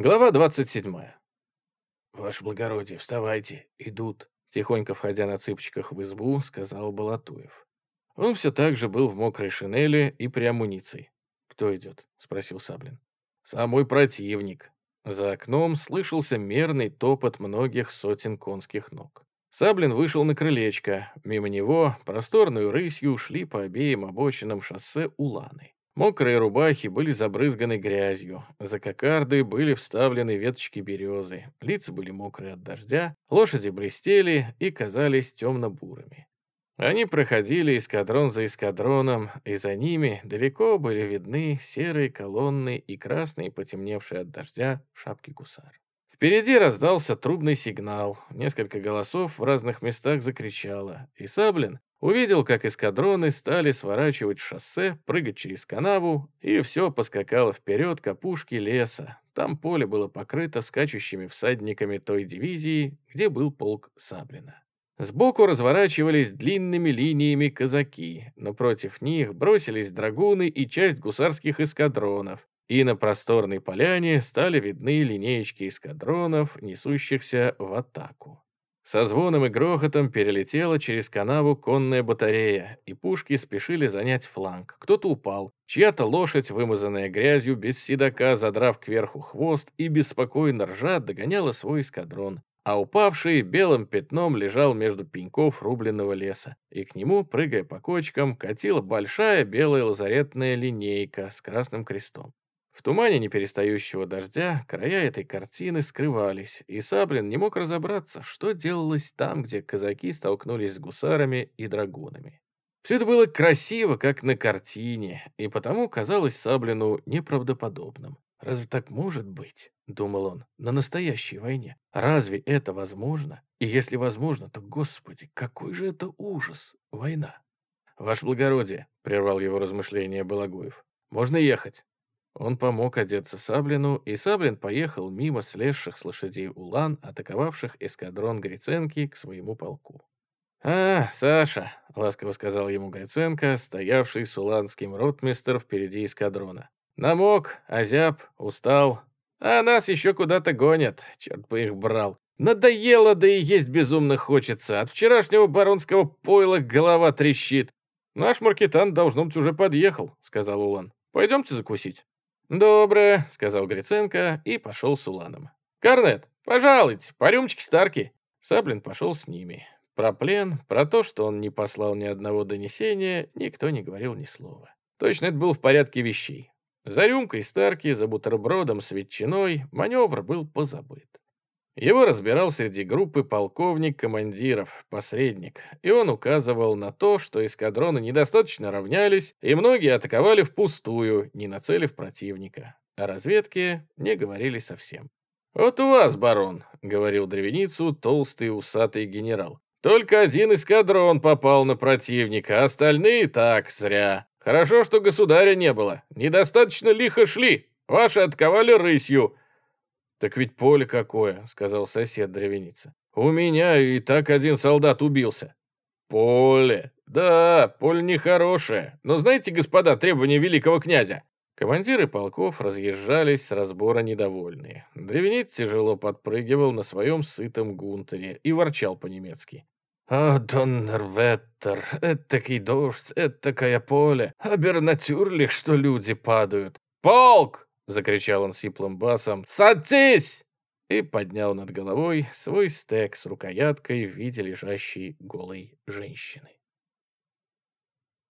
Глава 27. «Ваше благородие, вставайте, идут», — тихонько входя на цыпочках в избу, сказал Балатуев. Он все так же был в мокрой шинели и при амуниции. «Кто идет?» — спросил Саблин. «Самой противник». За окном слышался мерный топот многих сотен конских ног. Саблин вышел на крылечко. Мимо него просторную рысью шли по обеим обочинам шоссе уланы. Мокрые рубахи были забрызганы грязью, за кокарды были вставлены веточки березы, лица были мокрые от дождя, лошади блестели и казались темно-бурыми. Они проходили эскадрон за эскадроном, и за ними далеко были видны серые колонны и красные, потемневшие от дождя, шапки гусар. Впереди раздался трубный сигнал, несколько голосов в разных местах закричало, и Саблин Увидел, как эскадроны стали сворачивать шоссе, прыгать через канаву, и все поскакало вперед к опушке леса. Там поле было покрыто скачущими всадниками той дивизии, где был полк Саблина. Сбоку разворачивались длинными линиями казаки, но против них бросились драгуны и часть гусарских эскадронов, и на просторной поляне стали видны линеечки эскадронов, несущихся в атаку. Со звоном и грохотом перелетела через канаву конная батарея, и пушки спешили занять фланг. Кто-то упал, чья-то лошадь, вымазанная грязью, без седока, задрав кверху хвост и беспокойно ржа, догоняла свой эскадрон. А упавший белым пятном лежал между пеньков рубленного леса, и к нему, прыгая по кочкам, катила большая белая лазаретная линейка с красным крестом. В тумане неперестающего дождя края этой картины скрывались, и Саблин не мог разобраться, что делалось там, где казаки столкнулись с гусарами и драгунами. Все это было красиво, как на картине, и потому казалось Саблину неправдоподобным. «Разве так может быть?» — думал он, — «на настоящей войне. Разве это возможно? И если возможно, то, Господи, какой же это ужас! Война!» «Ваше благородие», — прервал его размышления Балагуев, — «можно ехать?» Он помог одеться Саблину, и Саблин поехал мимо слезших с лошадей улан, атаковавших эскадрон Гриценки к своему полку. «А, Саша», — ласково сказал ему Гриценко, стоявший с уланским ротмистер впереди эскадрона. «Намок, озяб, устал. А нас еще куда-то гонят, черт бы их брал. Надоело, да и есть безумно хочется. От вчерашнего баронского пойла голова трещит. Наш маркетант, должно быть, уже подъехал», — сказал Улан. «Пойдемте закусить». «Доброе», — сказал Гриценко и пошел с Уланом. «Корнет, пожалуйте, по рюмочке старки». Саблин пошел с ними. Про плен, про то, что он не послал ни одного донесения, никто не говорил ни слова. Точно это был в порядке вещей. За рюмкой Старки, за бутербродом с ветчиной маневр был позабыт. Его разбирал среди группы полковник командиров, посредник, и он указывал на то, что эскадроны недостаточно равнялись, и многие атаковали впустую, не нацелив противника. О разведке не говорили совсем. «Вот у вас, барон», — говорил древеницу толстый усатый генерал. «Только один эскадрон попал на противника, а остальные так, зря. Хорошо, что государя не было. Недостаточно лихо шли. Ваши отковали рысью. «Так ведь поле какое», — сказал сосед дровяница. «У меня и так один солдат убился». «Поле. Да, поле нехорошее. Но знаете, господа, требования великого князя?» Командиры полков разъезжались с разбора недовольные. Древенец тяжело подпрыгивал на своем сытом гунтере и ворчал по-немецки. «А, Доннерветтер, этакий дождь, этакое поле, абернатюрлих, что люди падают. Полк!» Закричал он сиплым басом. «Садись!» и поднял над головой свой стек с рукояткой в виде лежащей голой женщины.